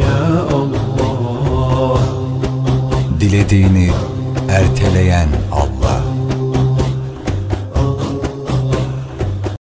ya Allah Dilediğini erteleyen Allah